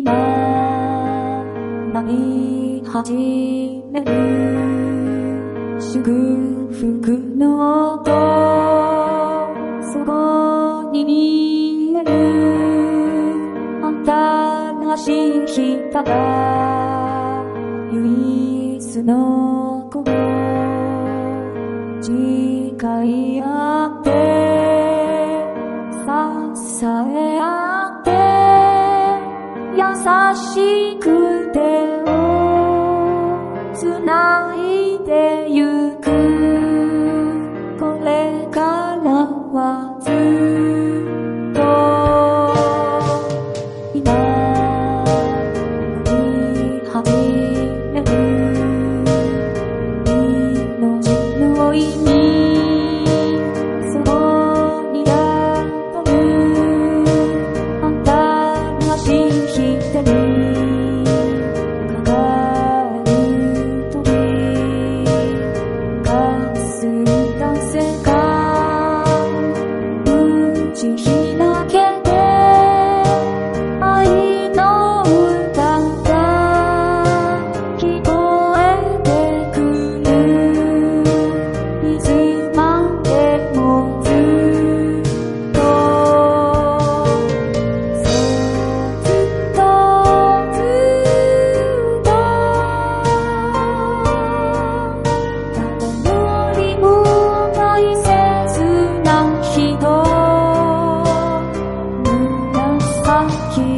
今、何い始める。祝福の音そこに見える。新しい人が唯一の子誓い合って支え合って優しくて你